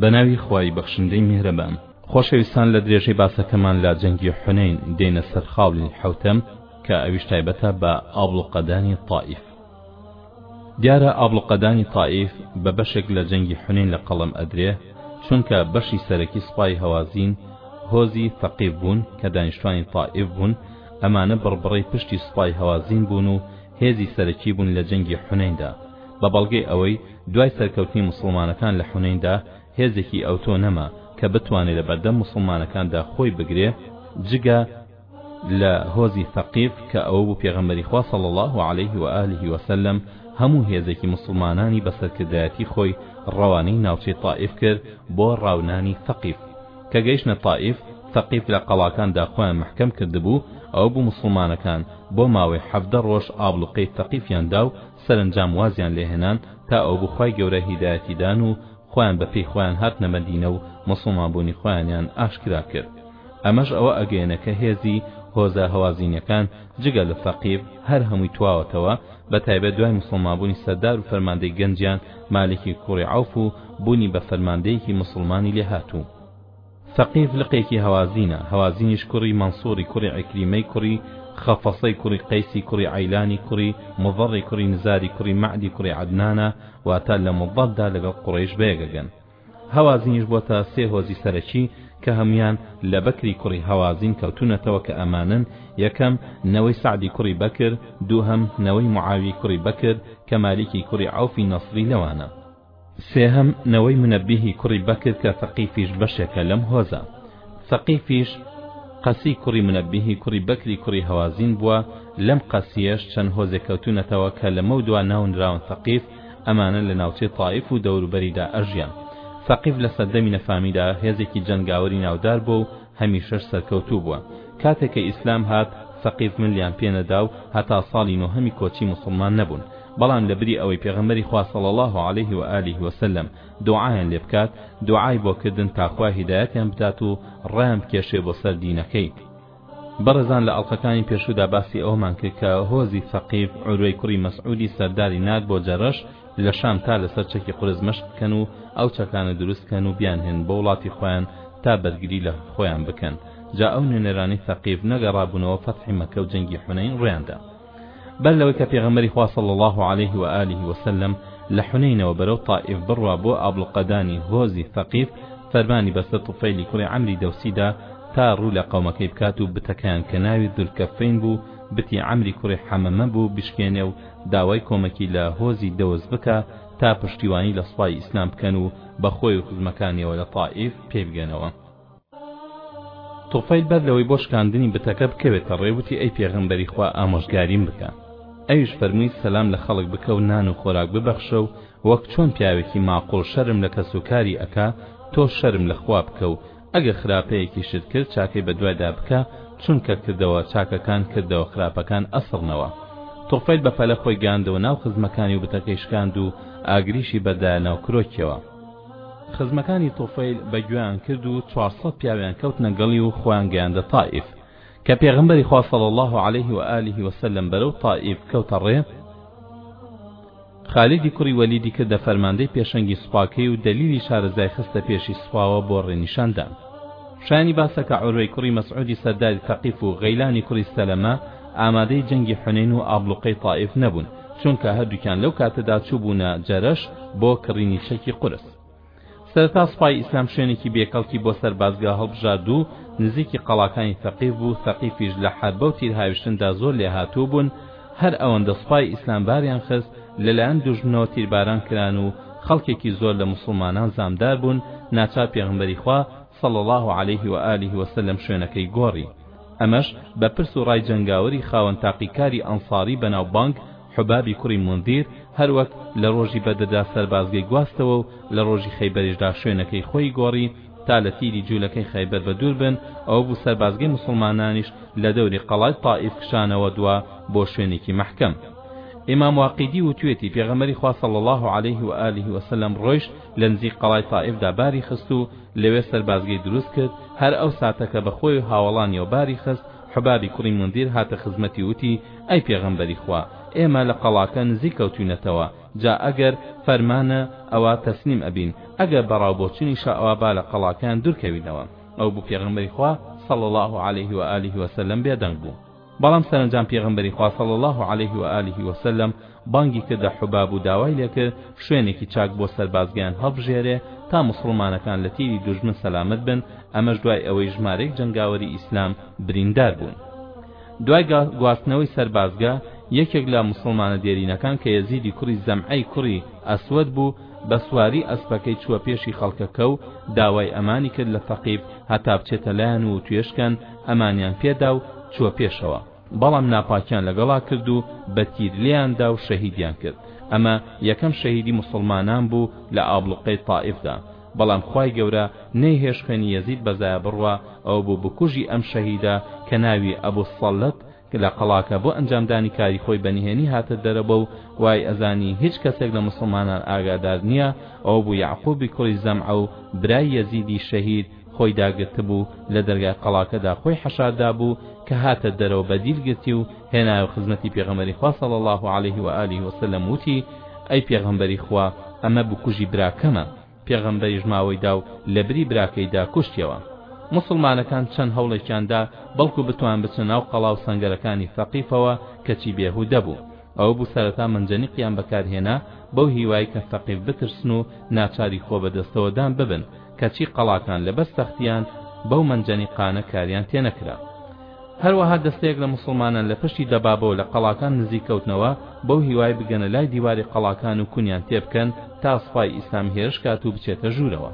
بەناوی خوای بەخشندەی میهرەبان خۆشەویستان لە درێژەی باسەکەمان لە جەنگی حونەین دێنە سەر خاڵی حەوتەم کە ئەویش تایبەتە بە ئابڵوقەدانی تائیف دیارە ئابڵوقەدانی تائیف بە بەشێک لە جەنگی حونەین لە قەڵم ئەدرێ چونکە بەشی سەرەکی سوپای هەوازین هۆزی فەقیف بوون کە دانیشتوانی تائیف بوون ئەمانە بڕبڕەی پشتی سوپای هەوازین بوون و هێزی سەرەکی بوون لە جەنگی حونەیندا بە بەڵگەی ئەوەی دوای سەرکەوتنی موسڵمانەکان لە حونەیندا هێزێکی ئەوتۆ نەما کە بتوانێ لە بەردەم موسڵمانەکاندا خۆی بگرێ جگە لە هۆزی ثەقیف کە ئەوە بوو پێغەمبەری خوا صلی اللە علیه و آله و سلم هەموو هێزێکی موسڵمانانی بە سەرکردایەتی خۆی ڕەوانەی ناوچەی طائف کرد بۆ ڕاونانی ثەقیف کە گەیشتە طائف ثەقیف لە قەڵاکاندا خۆیان محکەم کردبوو ئەوە بوو موسڵمانەکان بۆ ماوەی حەڤدە ڕۆژ ئابڵوقەی ثەقیفیان دا و سەرەنجام وازیان لێهێنان تا ئەوبوو خوای گەورە هیدایەتی دان و خۆیان بە پێی خۆیان هاتنە مەدینە و موسڵمان بوونی خۆیانیان ئاشکرا کرد ئەمەش ئەوە ئەگەیەنە کە هێزی هۆزە هەوازینەکان جگە لە ثەقیف هەر هەمووی تواوەتەوە بە تایبەت دوای موسڵمان بوونی سەردار و فەرماندەی گەنجیان مالکی کوڕی عەوف و بوونی بە فەرماندەیەکی موسڵمانی لێهاتوو سەقیف لقێکی هەوازینە، هەوازینیش کوڕی مەنسووری کوڕی عیکریمەی کوڕی خەفەصەی کوڕی قەیسی کوڕی عەیلانی کوڕی موضڕی کوڕی نزاری کوڕی مەعدی کوڕی عەدنانە، واتە لە موضەتدا لەگەڵ قوڕەیش بەیەکەگەن. هەوازینیش بۆتە سێ هۆزی سەرەکی کە هەموویان لە بەکری کوڕی هەوازین کەوتوونەتەوە کە ئەمانن، یەکەم، نەوەی سەعدی کوڕی بەکر، دووهەم، نەوەی موعاویەی کوڕی بەکر کە مالیکی کوڕی عەوفی نەصری لەوانە. سێهەم، نەوەی منەبیهی کوڕی بەکر کە سەقیفیش بەشێکە لەم هۆزە. سەقیفیش قەسی کوڕی منەبیهی کوڕی بەکری کوڕی هەوازین بووە، لەم قەسیەش چەند هۆزێک کەوتوونەتەوە کە لەمەودوا ناونراون سەقیف، ئەمانە لە ناوچەی تائیف و دەوروبەریدا ئەژیان. سەقیف لە سەردەمی نەفامیدا هێزێکی جەنگاوەری ناودار بووە و، هەمیشەش سەرکەوتوو بووە. کاتێ کە ئیسلام هات، سەقیف ملیان پێ نەدا و هەتا ساڵی نۆهەمی کۆچی موسڵمان نەبوون. بەڵام لە بری ئەوەی پێغەمبەری خوا صلی اللە علیه و آله و سلم دوعایان لێ بکات، دوعای بۆ کردن تا خوا هیدایەتیان بدات و ڕایان بکێشێ بۆ سەر دینەکەی. بەڕێزان لە ئەڵقەکانی پێشوودا باسی ئەوەمان کرد کە هۆزی سەقیف عوروەی کوڕی مەسعودی سەرداری نارد بۆ جەرەش، لە شام تا لەسەر چەکی قورس مەشق بکەن و ئەو چەکانە دروست کەن و بیانهێن بۆ وڵاتی خۆیان تا بەرگری لە خۆیان بکەن جا ئەو نوێنەرانی ثەقیف نەگەڕابوونەوە فەتحی مەکە و جەنگی حونەین ڕویاندا بەر لەوەی کە پێغەمبەری خوا صلی الله علیه و آله و سلم لە حونەینەوە بەرەو طائف بڕوا بۆ ئابڵقەدانی هۆزی ثەقیف فەرمانی بەسەر طفیلی کوڕی عەمری دەوسیدا تا ڕوو لە قەومەکەی بکات و بتەکەیان کە ناوی ذوالکفین بوو بتی عەمری کوڕی حەمەمە بوو بشکێنێ و داوای کۆمەکی لە هۆزی دەوس بکە تا پشتیوانی لە سوپای ئیسلام بکەن و بە خۆی و خزمەکانیەوە لە تائیف پێی بگەنەوە. توفەیل بەر لەوەی بۆ شکاندنی بتەکە بکەوێتە ڕێ وتی ئەی پێغەمبەری خوا ئامۆژگاریم بکە. ئەویش فەرمووی سەلام لە خەڵک بکە و نان و خۆراک ببەخشە و وەک چۆن پیاوێکی ماقوڵ شەرم لە کەس و کاری ئەکا تۆش شەرم لە خوا بکە و ئەگەر خراپەیەکیشت کرد چاکەی بەدوایدا بکە چونکە کردەوە چاکەکان کردەوە خراپەکان ئەسڕنەوە. توفەیل بەپەلە خۆی گەیاندەوە ناو خزمەکانی و بتەکەی شکاند و ئاگریشی بەردایە ناو کرۆکیەوە. خزمەکانی توفەیل بەگوێیان کرد و چوار سەد پیاویان کەوتنە گەڵی و خۆیان گەیاندە تائیف. کە پێغەمبەری خوا صلی اللە علیه و آله و سلم بەرەو طائیف بکەوتە ڕێ، خالیدی کوڕی وەلیدی کردە فەرماندەی پێشەنگی سوپاکەی و دەلیلی شارەزای خستە پێشی سوپاوە بۆ ڕێنیشاندان. شایانی باسە کە عوروەی کوڕی مەسعودی سەرداری ثەقیف و غەیلانی کوڕی سەلەمە ئامادەی جەنگی حونەین و ئابڵوقەی طائیف نەبوون، چونکە هەردووکیان لەو کاتەدا چووبوونە جەرەش بۆ کڕینی چەکی قورس. سەرەتا سوپای ئیسلام شوێنێکی بێ کەڵکی بۆ سەربازگە هەڵبژارد و نزیکی قەڵاکانی ثەقیف بوو، ثەقیفیش لە حەربە و تیرهاویشتندا زۆر لێهاتوو بوون، هەر ئەوەندە سوپای ئیسلام باریان خست، لەلایەن دوژمنەوە تیرباران کران و خەڵکێکی زۆر لە موسڵمانان زامدار بوون، ناچار پێغەمبەری خوا، صلی اللە علیه و آله و سلم، شوێنەکەی گۆڕی. ئەمەش بە پرس و ڕای جەنگاوەری خاوەن تاقیکاری ئەنصاری بەناوبانگ، حوبابی کوڕی مونذیر هەروەک لە ڕۆژی بەدردا سەربازگەی گواستەوە و لە ڕۆژی خەیبەریشدا شوێنەکەی خۆی گۆڕی تا لە تیری جولەکەی خەیبەر بەدوور بن، ئەوە بوو سەربازگەی موسڵمانانیش لە دەوری قەڵای تائیف کشانەوە دوا بۆ شوێنێکی مەحکەم. ئیمام واقیدی وتوێتی، پێغەمبەری خوا صلی اللە علیه و آله و سلم ڕۆیشت لە نزیک قەڵای تائیفدا باری خست و لەوێ سەربازگەی دروست کرد، هەر ئەو ساتە کە بە خۆی و هاوەڵانیەوە باری خست، حوبابی کوڕی مونذیر هاتە خزمەتی وتی، ئەی پێغەمبەری خوا ئێمە لە قەڵاکە نزیک کەوتوینەتەوە جا ئەگەر فەرمانە ئەوا تەسلیم ئەبین ئەگەر بەڕاو بۆچونیشە ئەوا با لە قەڵاکەیان دور کەوینەوە ئەو بو پێغەمبەری خوا صلی اللە علیه و آله و سلم بێدەنگ بو بەڵام سەرەنجام پێغەمبەری خوا صلی اللە علیه و آله و سلم بانگی کردە حوباب و داوای لێکرد شوێنێکی چاک بۆ سەربازگەیان هەڵبژێرێ تا موسڵمانەکان لە تیری دوژمن سەلامەت بن ئەمەش دوای ئەوەی ژمارێک جەنگاوەری ئیسلام بریندار بوون دوای گواستنەوەی سەربازگە یەکێک لە موسڵمانە دێرینەکان کە یەزیدی کوڕی زەمعەی کوڕی ئەسوەد بوو بە سواری ئەسپەکەی چووە پێشی خەڵکەکە و داوای ئەمانی کرد لە تەقیب هەتا بچێتە لایەن و توێشکەن ئەمانیان پێدا و چووە پێشەوە بەڵام ناپاکیان لەگەڵا کرد و بە تیر لێیان دا و شەهیدیان کرد، ئەمە یەکەم شەهیدی موسڵمانان بوو لە ئابڵوقەی تائیف دا، بەڵام خوای گەورە نەیهێشت خوێنی یەزید بە زایە بڕوا، ئەوە بوو بکوژی ئەم شەهیدە کە ناوی ئەبو الصلت لە قەڵاکە بۆ ئەنجامدانی کاری خۆی بە نهێنی هاتە دەرەوە و وای ئەزانی هیچ کەسێک لە موسڵمانان ئاگادار نیە، ئەوە بوو یەعقوبی کوڕی زەمعە و برای یەزیدی شەهید، خۆی داگرتبوو لە دەرگای قەڵاکەدا خۆی حەشار دابوو کە هاتە دەرەوە بە دیل گرتی و هێنایەوە خزمەتی پێغەمبەری خوا صلی اللە علیه و آله و سلم وتی ئەی پێغەمبەری خوا ئەمە بکوژی براکەمە پێغەمبەریش ماوەی دا و لە بری براکەیدا کوشتیەوە مسلمانەکان چەند هەوڵێکیان دا بەڵکو بتوان بچن ناو قەڵا و سەنگەرەکانی فەقیفەوە کەچی بێهودە بوو ئەوە بوو سەرەتا منجەنیقیان بەکارهێنا بەو هیوای کە فەقیف بترسن و ناچاری خۆ بەدەستەوەدان ببن کەچی قەڵاکان لەبەر سەختیان بەو مەنجەنیقانە کاریان تێنەکرا. هەروەها دەستەیەک لە موسڵمانان لە پشتی دەبابەوە لە قەڵاکان نزیک کەوتنەوە بەو هیوای بگەنە لای دیواری قەڵاکان و کونیان تێبکەن تا سوپای ئیسلام هێرش کات و بچێتە ژوورەوە.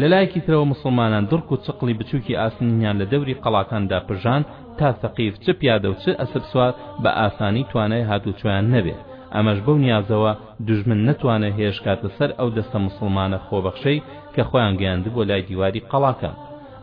لە لایەکی ترەوە موسڵمانان دڕک و چقڵی بچووکی ئاسنینیان لە دەوری قەڵاکاندا پرژاند تا سەقیف چ پیادە و چ ئەسپسوار بە ئاسانی توانای هاتوچۆیان نەبێ، ئەمەش بەو نیازەوە دوژمن نەتوانێت هێرشکاتە سەر ئەو دەستە موسڵمانە خۆبەخشەی کە خۆیان گەیاندبووە لای دیواری قەڵاکە،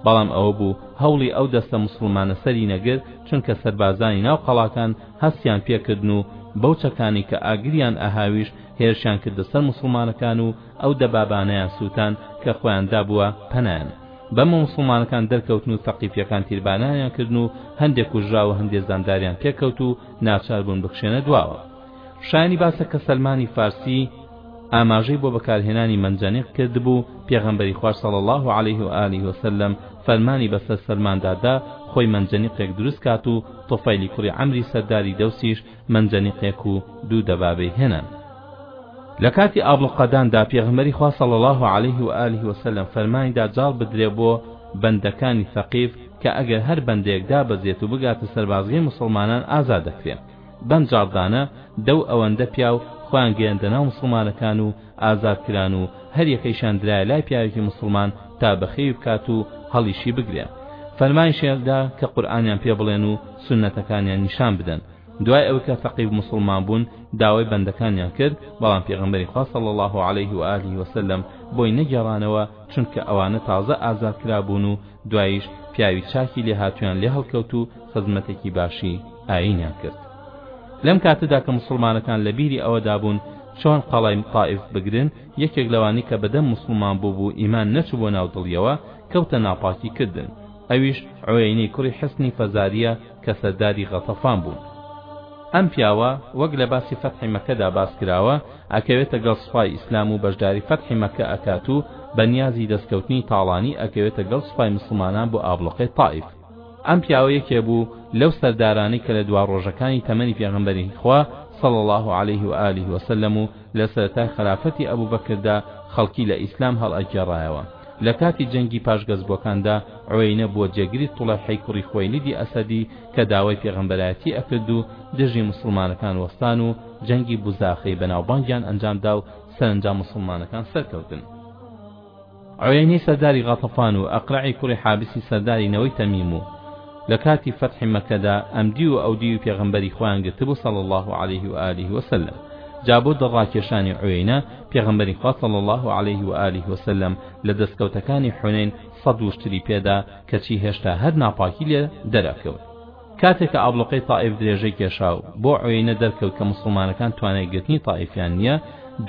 بەڵام ئەوەبوو هەوڵی ئەو دەستە موسڵمانە سەری نەگرت، چونکە سەربازانی ناو قەڵاکان هەستیان پێکردن و بەو چەکانەی کە ئاگریان ئەهاویشت هێرشیان کردە سەر موسڵمانەکان و ئەو دەبابانەیان سووتان کە خۆیان دابووە پەنایان. بەمە موسڵمانەکان دەرکەوتن و سەقیفیەکان تیربارانیان کردن و هەندێ کوژرا و هەندێ زامداریان پێکەوت و ناچاربوون بکشێنە دواوە. شایانی باسە کە سەلمانی فارسی ئاماژەی بۆ بەکارهێنانی مەنجەنیق کردبوو پێغەمبەری خوا صلی اللە علیه و آله و سلم فەرمانی بەسەر سەلماندا دا خۆی مەنجەنیقێک دروست کات و طفیلی کوڕی عەمری سەرداری دەوسیش مەنجەنیقێک و دوو دەبابەی هێنان لە کاتی ئابڵوقەداندا پێغەمبەری خوا صلی اللە علیه و آله و سلم فەرمانی دا جاڵ بدرێ بۆ بەندەکانی ثەقیف کە ئەگەر هەر بەندەیەک دابەزێت و بگاتە سەربازگەی موسڵمانان ئازاد دەکرێ بەم جاڕدانە دە و ئەوەندە پیاو خۆیان گەیەندە ناو موسڵمانەکان و ئازاد کران و هەر یەکەیشیان درایە لای پیاوێکی موسڵمان تا بەخێوی بکات و هەڵیشی بگرێ فەرمانیشیان دا کە قورئانیان پێ بڵێن و سوننەتەکانیان نیشان بدەن دوای ئەوەی کە فەقیه موسڵمان بوون داوای بەندەکانیان کرد بەڵام پێغەمبەری خوا صلی الله علیه و آله و سلم بۆی نەگێڕانەوە چونکە ئەوانە تازە ئازاد کرابوون و دواییش پیاوی چاکی لێهاتوویان لێ هەڵکەوت و خزمەتێکی باشی ئایینیان کرد لەم کاتەدا کە موسڵمانەکان لە بیری ئەوەدا بوون چۆن قەڵای تائیف بگرن یەکێک لەوانی کە بەدەم موسڵمان بوو بوو ئیمان نەچبووە ناو دڵیەوە کەوتە ناپاکی کردن ئەویش عوەینەی کوڕی حسنی فەزاریە کە سەرداری غەتەفان بوو ئەم پیاوە وەک لە باسی فەتحی مەکەدا باس کراوە ئەکەوێتە گەڵ سوپای ئیسلام و بەشداری فەتحی مەکە ئەکات و بە نیازی دەستکەوتنی تاڵانی ئەکەوێتە گەڵ سوپای مسڵمانان بۆ ئابڵوقەی تائیف ئەم پیاوە یەکێ بوو لەو سەردارانەی کە لە دوا ڕۆژەکانی تەمەنی پێغەمبەری خوا صلی اللە علیه و آله و سلم و لە سەرەتای خەلافەتی ئەبو بەکردا خەڵکی لە ئیسلام هەڵئەگێڕایەوە لە کاتی جەنگی پاش گەزبوەکاندا عوەینە بووە جێگری طوڵەیحەی کوڕی خوەیلیدی ئەسەدی کە داوای پێغەمبەرایەتی ئەکرد و دژی موسڵمانەکان وەستان و جەنگی بوزاخەی بەناوبانگیان ئەنجامدا و سەرەنجام موسڵمانەکان سەرکەوتن عویەینەی سەرداری غەتەفان و ئەقرەعی کوڕی حابسی سەرداری نەوەی تەمیم و لە کاتی فەتحی مەکەدا ئەم دیو و ئەو دیوی پێغەمبەری خۆیان گرتبوو صلی اللە علیه و آله و سلم جا بۆ دڵڕاکێشانی عویەینە پێغەمبەری خوا صلی اللە علیه و آله و سلم لە دەستکەوتەکانی حونەین سەد وشتری پێدا کەچی هێشتا هەر ناپاکی لێ دەرئەکەوت کاتێک کە ئابڵوقەی تائیف درێژەی کێشا و بۆ عویەینە دەرکەوت کە موسڵمانەکان توانای گرتنی تائیفیان نییە،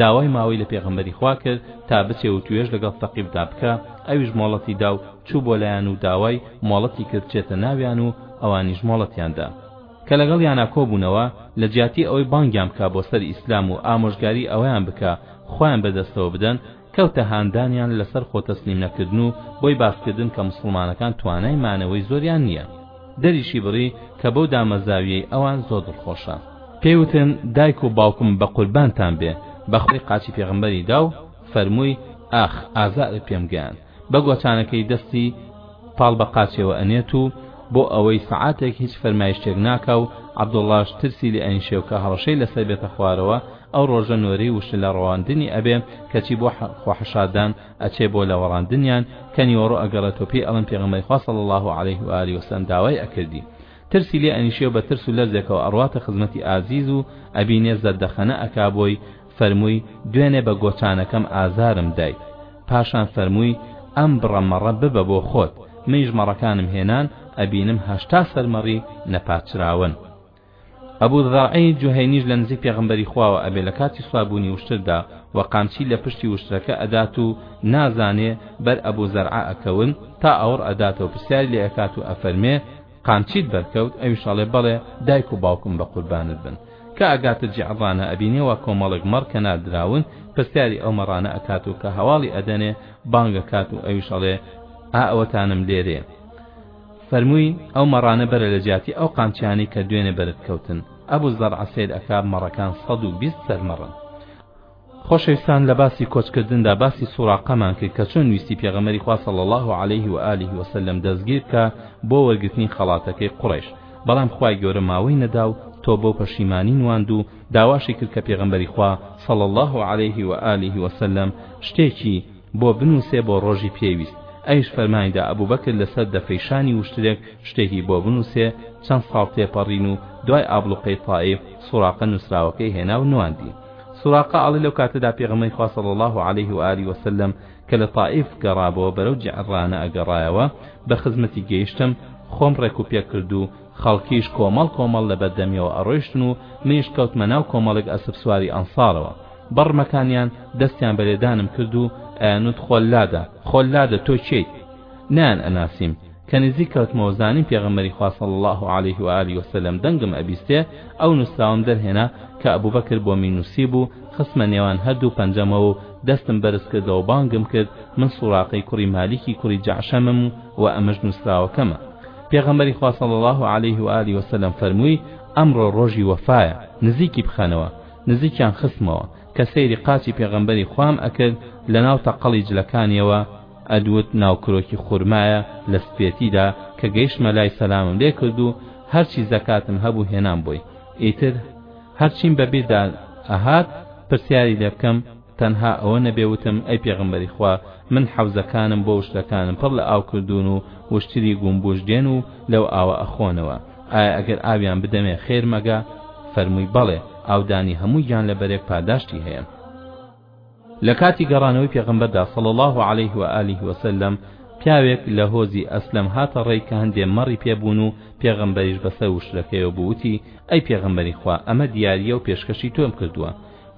داوای ماوەی لە پێغەمبەری خوا کرد تا بچێ و توێژ لەگەڵ ثەقیفدا بکا، ئەویش مۆڵەتی دا و چوو بۆ لایان و داوای مۆڵەتی کرد چێتە ناویان و ئەوانیش مۆڵەتیان دا. کە لەگەڵیانا کۆبوونەوە، لە جیاتی ئەوەی بانگیان بکا بۆ سەر ئیسلام و ئامۆژگاری ئەوەیان بکا خۆیان بەدەستەوە بدەن، کەوتە هاندانیان لەسەر خۆ تەسلیم نەکردن و بۆی باسکردن کە موسڵمانەکان توانای مانەوەی زۆریان نییە. دەریشی بڕی کە بەو دامەزاوییەی ئەوان زۆر دڵخۆشە. پێی وتن، دایک و باوکم بە قوربانتان بێ، بە خوای قاچی پێغەمبەری دا و فەرمووی، ئاخ، ئازارت پێم گەیاند. بە گۆچانەکەی دەستی پاڵ بە قاچێوە ئەنێت و بۆ ئەوەی سەعاتێک هیچ فەرمایشتێک ناکا و عەبدوڵڵاش ترسی لێ ئەنیشێ و کە هەڕەشەی لەسەر بێتە خوارەوە، ئەو ڕۆژە نۆرەی وشە لە ڕەواندنی ئەبێ کەچی بۆ خۆحەشاردان ئەچێ بۆ لەوەڕاندنیان کە نیوەڕۆ ئەگەڕێتۆ پێی ئەڵێن پێغەمبەری خوا صلی اللە علیه و آله و سلم داوای ئەکردی ترسی لێ ئەنیشێ و بە ترس و لەرزێکەوە ئەڕواتە خزمەتی ئازیز و ئەبینێ زەردەخەنە ئەکا بۆی فەرمووی دوێنێ بە گۆچانەکەم ئازارم دایت پاشان فەرمووی ئەم بڕە مەڕە ببە بۆ خۆت منیش مەڕەکانم هێنان ئەبینم هەشتا سەرمەڕی نەپاچراون ئەبو زەرعی جوهەینیش لە نزیک پێغەمبەری خواوە ئەبێ لە کاتی سواربوونی وشتردا و قامچی لە پشتی وشترەکە ئەدات و نازانێ بەر ئەبو زەرعە ئەکەون تا ئاوڕ ئەداتەوە پرسیاری لێ ئەکات و ئەفەرمێ قامچیت بەرکەوت ئەویش ئەڵێ بەڵێ دایک و باوکم بە قوربانت بن کە ئەگاتە جیعڕانە ئەبینێ وا کۆمەڵێک مەڕ کەنار دراون پرسیاری ئەو مەڕانە ئەکات و کە هەواڵی ئەدەنێ بانگ ئەکات و ئەویش ئەڵێ ئا ئەوەتانم لێرێ فەرمووی، ئەو مەڕانە بەرە لە جیاتی ئەو قامچیانەی کە دوێنێ بەرت کەوتن. ئەبو زەرع سەیر ئەکا مەڕەکان سەد و بیست سەر مەڕن. خۆشەویستان لە باسی کۆچ کردندا باسی سوڕاقەمان کرد کە چۆن ویستی پێغەمبەری خوا صلی اللە علیه و آله و سلم دەستگیر بکا بۆ وەرگرتنی خەڵاتەکەی قوڕەیش بەڵام خوای گەورە ماوەی نەدا و تۆبە و پەشیمانی نواند و داواشی کرد کە پێغەمبەری خوا صلی اللە علیه و آله و سلم شتێکی بۆ بنووسێ بۆ ڕۆژی پێویست ئەویش فەرمانی دا ئەبوبەکر لەسەر دەفەی شانی وشترێک شتێکی بۆ بنووسێ چەند ساڵ تێپەڕین و دوای ئابڵوقەی تائیف سوڕاقە نووسراوەکەی هێنا و نواندی سوڕاقە ئەڵێ لەو کاتەدا پێغەمبەری خوا صلی اللە علیه و آله وسلم کە لە تائیف گەڕابۆوە بەرەو جیعرانە ئەگەڕایەوە بە خزمەتی گەیشتم خۆم ڕێکوپێک کرد و خەڵکیش کۆمەڵ کۆمەڵ لەبەردەمیەوە ئەڕۆیشتن و منیش کەوتمە ناو کۆمەڵێک ئەسپ سواری ئەنسارەوە بەڕمەکانیان دەستیان بە لێدانم کرد و ئەیانوت خۆل لادە خۆل لادە تۆ کێیت نەیان ئەناسیم کە نزیک کەوتمەوە زانیم پێغەمبەری خوا صلی اللە علیه و آله و سلم دەنگم ئەبیستێ ئەو نوسراوەم دەرهێنا کە ئەبوبەکر بۆمی نوسیبوو خستمە نێوان هەردوو پەنجەمەوە و دەستم بەرز کردەوە بانگم کرد من سوراقەی کوڕی مالیکی کوڕی جەعشەمم و ئەمەش نوسراوەکەمە پێغەمبەری خوا صلی اللە علیه و آله وسلم فەرمووی ئەمڕۆ ڕۆژی وەفایە نزیکی بخەنەوە نزیکیان خستمەوە کە سەیری قاچی پێغەمبەری خوام ئەکرد لەناو تەقەڵی جلەکانیەوە ئەدوت ناو کرۆکی خورمایە لە سپێتیدا کە گەیشتمە لای سەلامم لێ کرد و هەرچی زەکاتم هەبوو هێنام بۆی ئیتر هەرچیم بەبیردا ئەهات پرسیاری لێ بکەم تەنها ئەوە نەبێ وتم ئەی پێغەمبەری خوا من حەوزەکانم بۆ وشلەکانم پڕ لە ئاو کردوون و وشتری گومبوش دێن و لەو ئاوە ئەخۆنەوە ئایا ئەگەر ئاویان بدەمێ خێر مەگا فەرمووی بەڵێ ئاودانی هەموو گیانلەبەرێک پاداشتی هەیە لە کاتی گەڕانەوەی پێغەمبەردا صلی الله علیه و آله و سلم پیاوێک لە هۆزی ئەسلەم هاتە ڕێی کە هەندێ مەڕی پێبوون و پێغەمبەریش بەسەر وشرەکەیەوە بووتی ئەی پێغەمبەری خوا ئەمە دیارییە و پێشکەشی تۆم کردووە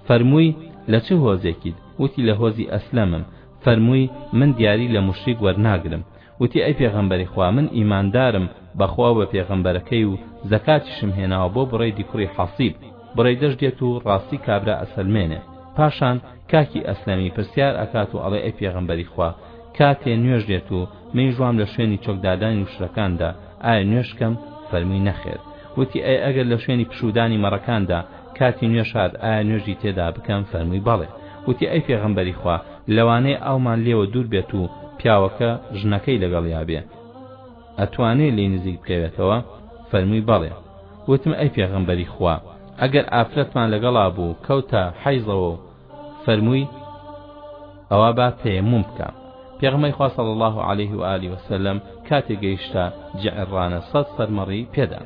فەرمووی، لە چ هۆزێکیت؟ وتی، لە هۆزی ئەسلەمم. فەرمووی، من دیاری لە موشریک وەرناگرم. وتی، ئەی پێغەمبەری خوا، من ئیماندارم بە خوا و بە پێغەمبەرەکەی و زەکاتیشم هێناوە بۆ بڕەیدی کوڕی حەسیب. بڕەیدەش دێت و ڕاستی کابرا ئەسەلمێنێ. پاشان کاکی ئەسلەمی پرسیار ئەکات و ئەڵێ ئەی پێغەمبەری خوا، کاتێ نوێژ دێت و من ژوام لە شوێنی چۆکدادانی وشرەکاندا، ئایا نوێژ کەم؟ فەرمووی، نەخێر. وتی، ئەی ئەگەر لە شوێنی پشوودانی مەڕەکاندا، کاتی نوێژ هات ئایا نوێژی تێدا بکەم فەرمووی بەڵێ وتی ئەی پێغەمبەری خوا لەوانەیە ئاومان لێوە دوور بێت و پیاوەکە ژنەکەی لەگەڵیا بێ ئەتوانێ لێی نزیک بکەوێتەوە فەرمووی بەڵێ وتم ئەی پێغەمبەری خوا ئەگەر ئافرەتمان لەگەڵا بوو کەوتە حەیزەوە و فەرمووی ئەوە با تەیەموم بکە پێغمەی خوا صلی الله عليه و آله وسلم کاتێ گەیشتە جعرانە سەد سەرمەڕی پێدا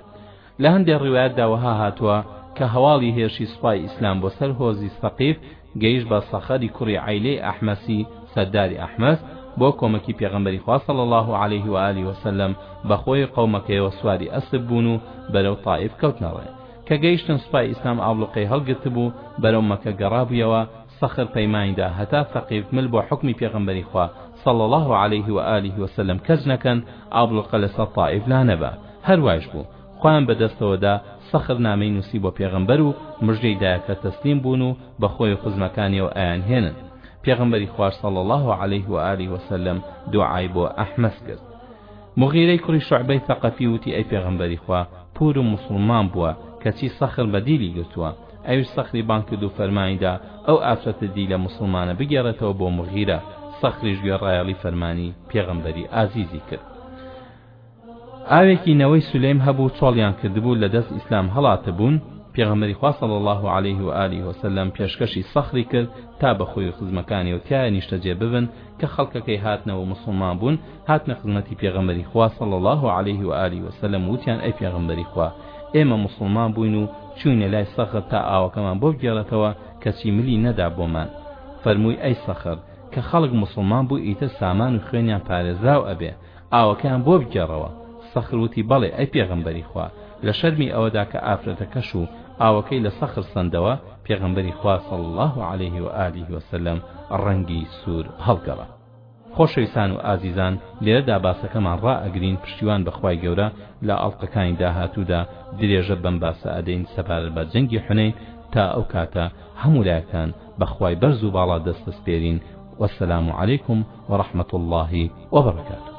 لە هەندێ ڕیوایەتدا وەها هاتووە کە هەواڵی هێرشی سوپای ئیسلام بۆ سەر هۆزی سەقیف گەیشت بە سەخەری کوڕی عەیلەی ئەحمەسی سەرداری ئەحمەس بۆ کۆمەکی پێغەمبەری خوا صلی اللە علیه و آله وسلم بە خۆی و قەومەکەیەوە سواری ئەسپ بوون و بەرەو تائیف کەوتنە ڕێ کە گەیشتن سوپای ئیسلام ئابڵوقەی هەڵگرتبوو بەرەو مەکە گەڕابوویەوە فخر پەیمانی دا هەتا ثەقیف مل بۆ حوکمی پێغەمبەری خوا صلی اللە علیه و آله و سلم کەچ نەکەن ئابڵوقە لە سەر طائیف لا نەبا هەر وایش بوو خویان بە دەستەوە دا سەخر نامەی نووسی بۆ پێغەمبەر و مژدەی دایە کە تەسلیم بوون و بە خۆی و خزمەکانیەوە ئەیان هێنن پێغەمبەری خواش صلی اللە علیه و آله و سلم دوعای بۆ ئەحمەس کرد مغیرەی کوڕی شعبەی ثەقەفی وتی ئەی پێغەمبەری خوا پور و موسڵمان بووە کەچی سەخر بە دیلی گرتووە ئەویش سەخری بانگ کرد و فەرمانی دا ئەو ئافرەتە دیلە موسڵمانە بگێڕێتەوە بۆ موغیرە، سەخریش گوێڕایەڵی فەرمانی پێغەمبەری ئازیزی کرد. ئاوێکی نەوەی سولەیم هەبوو چۆڵیان کردبوو لە دەست ئیسلام هەڵاتبوون، پێغەمبەری خوا صلی اللە علیه و آله و سلم پێشکەشی سەخری کرد تا بە خۆی و خزمەکانیەوە تیایا نیشتەجێ ببن، کە خەڵکەکەی هاتنەوە موسڵمان بوون هاتنە خزمەتی پێغەمبەری خوا صلی اللە علیه و آله و سلم و وتیان ئەی پێغەمبەری خوا ئێمە موسڵمان بووین و چووینە لای سەخر تا ئاوەکەمان بۆ بگێڕێتەوە کەچی ملی نەدا بۆمان فەرمووی ئەی سەخر کە خەڵک موسڵمان بوو ئیتر سامان و خوێنیان پارێزراو ئەبێ ئاوەکەیان بۆ بگێڕەوە سەخر وتی بەڵێ ئەی پێغەمبەری خوا لە شەرمی ئەوەدا کە ئافرەتەکەش و ئاوەکەی لە سەخر سەندەوە پێغەمبەری خوا صلی الله عليه و آله وسلم ڕەنگی سوور هەڵگەڕا خۆشەویستان و ئازیزان لێرەدا باسەکەمان ڕائەگرین پشتیوان بەخوای گەورە لە ئەڵلقەکانی داهاتوودا درێژە بەم باسە ئەدەین سەبارەت بە جەنگی حنین تا ئەو کاتە هەموو لایەکان بە خوای بەرز و باڵا دەست دەسپێرین وسلام علیکم و رحمەتوڵڵاهی وبەڕەکاتوو.